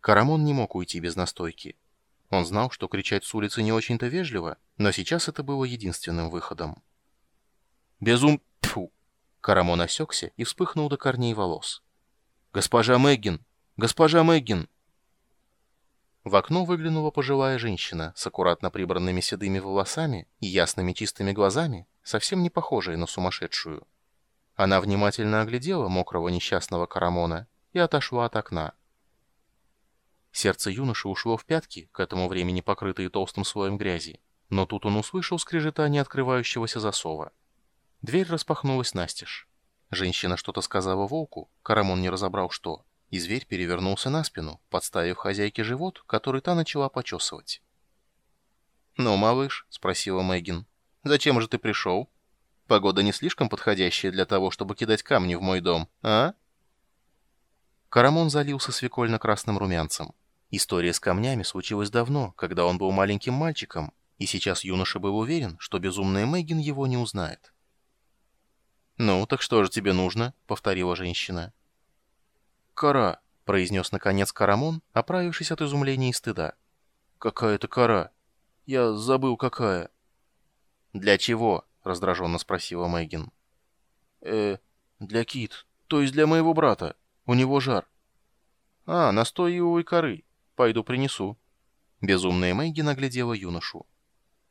Карамон не мог уйти без настойки. Он знал, что кричать с улицы не очень-то вежливо, но сейчас это было единственным выходом. «Безум... Тьфу!» Карамон осекся и вспыхнул до корней волос. «Госпожа Мэггин! Госпожа Мэггин!» В окно выглянула пожилая женщина с аккуратно прибранными седыми волосами и ясными чистыми глазами, совсем не похожая на сумасшедшую. Она внимательно оглядела мокрого несчастного Карамона и отошла от окна. Сердце юноши ушло в пятки, к этому времени покрытые толстым слоем грязи, но тут он услышал скрежетание открывающегося засова. Дверь распахнулась настежь. Женщина что-то сказала волку, Карамон не разобрал что, и зверь перевернулся на спину, подставив хозяйке живот, который та начала почесывать. «Ну, малыш», — спросила Мэггин, — «зачем же ты пришел? Погода не слишком подходящая для того, чтобы кидать камни в мой дом, а?» Карамон залился свекольно-красным румянцем. История с камнями случилась давно, когда он был маленьким мальчиком, и сейчас юноша был уверен, что безумная Мэггин его не узнает. «Ну, так что же тебе нужно?» — повторила женщина. «Кора», — произнес наконец Карамон, оправившись от изумления и стыда. «Какая-то кора. Я забыл, какая». «Для чего?» — раздраженно спросила Мэггин. «Э, для Кит, то есть для моего брата. У него жар». «А, настой ивовой коры. Пойду принесу». Безумная Мэгги наглядела юношу.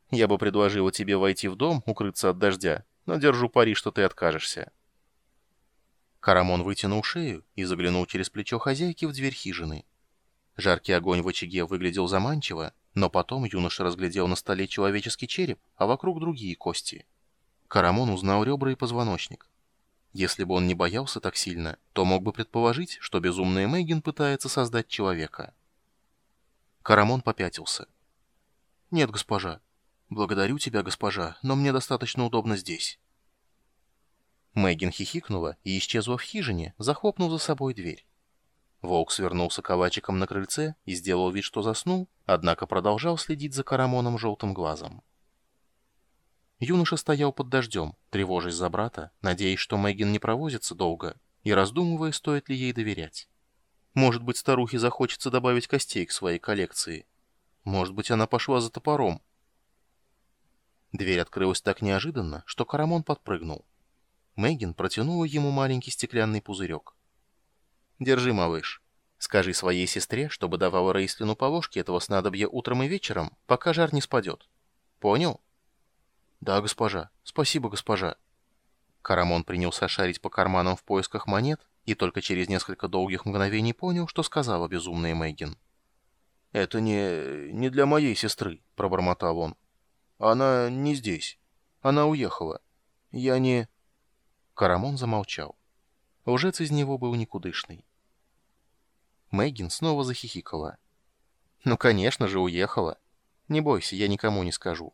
«Я бы предложила тебе войти в дом, укрыться от дождя, но держу пари, что ты откажешься». Карамон вытянул шею и заглянул через плечо хозяйки в дверь хижины. Жаркий огонь в очаге выглядел заманчиво, но потом юноша разглядел на столе человеческий череп, а вокруг другие кости. Карамон узнал ребра и позвоночник. Если бы он не боялся так сильно, то мог бы предположить, что безумная Мэггин пытается создать человека. Карамон попятился. «Нет, госпожа. Благодарю тебя, госпожа, но мне достаточно удобно здесь». Мэггин хихикнула и исчезла в хижине, захлопнув за собой дверь. Волк свернулся калачиком на крыльце и сделал вид, что заснул, однако продолжал следить за Карамоном желтым глазом. Юноша стоял под дождем, тревожась за брата, надеясь, что Мэггин не провозится долго, и раздумывая, стоит ли ей доверять. Может быть, старухе захочется добавить костей к своей коллекции. Может быть, она пошла за топором. Дверь открылась так неожиданно, что Карамон подпрыгнул. Мэггин протянула ему маленький стеклянный пузырек. «Держи, малыш. Скажи своей сестре, чтобы давала Рейслину по ложке этого снадобья утром и вечером, пока жар не спадет. Понял?» «Да, госпожа. Спасибо, госпожа». Карамон принялся шарить по карманам в поисках монет и только через несколько долгих мгновений понял, что сказала безумная Мэггин. «Это не... не для моей сестры», — пробормотал он. «Она не здесь. Она уехала. Я не...» Карамон замолчал. Лжец из него был никудышный. Мэггин снова захихикала. «Ну, конечно же, уехала. Не бойся, я никому не скажу.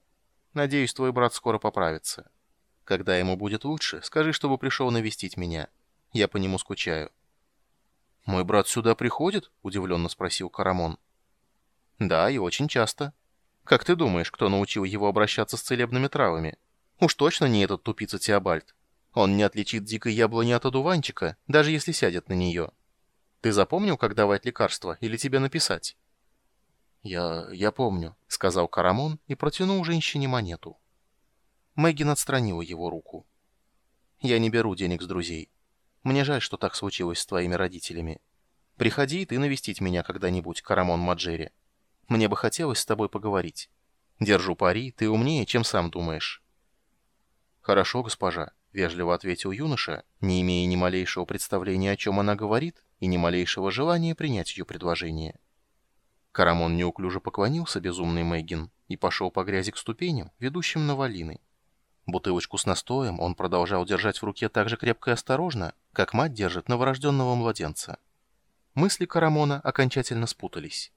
Надеюсь, твой брат скоро поправится. Когда ему будет лучше, скажи, чтобы пришел навестить меня. Я по нему скучаю». «Мой брат сюда приходит?» — удивленно спросил Карамон. «Да, и очень часто. Как ты думаешь, кто научил его обращаться с целебными травами? Уж точно не этот тупица Теобальд. Он не отличит дикой яблони от одуванчика, даже если сядет на нее. Ты запомнил, как давать лекарства, или тебе написать?» «Я... я помню», — сказал Карамон и протянул женщине монету. Мэггин отстранила его руку. «Я не беру денег с друзей. Мне жаль, что так случилось с твоими родителями. Приходи и ты навестить меня когда-нибудь, Карамон Маджери. Мне бы хотелось с тобой поговорить. Держу пари, ты умнее, чем сам думаешь». «Хорошо, госпожа», — вежливо ответил юноша, не имея ни малейшего представления, о чем она говорит, и ни малейшего желания принять ее предложение. Карамон неуклюже поклонился безумной Мэггин и пошел по грязи к ступеням, ведущим на валины. Бутылочку с настоем он продолжал держать в руке так же крепко и осторожно, как мать держит новорожденного младенца. Мысли Карамона окончательно спутались.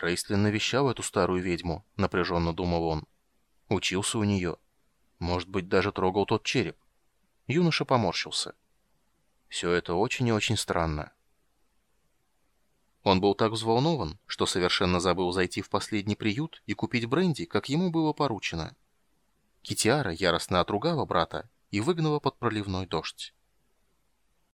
Рейстлин навещал эту старую ведьму, напряженно думал он. Учился у нее. Может быть, даже трогал тот череп. Юноша поморщился. Все это очень и очень странно. Он был так взволнован, что совершенно забыл зайти в последний приют и купить бренди, как ему было поручено. Китиара яростно отругала брата и выгнала под проливной дождь.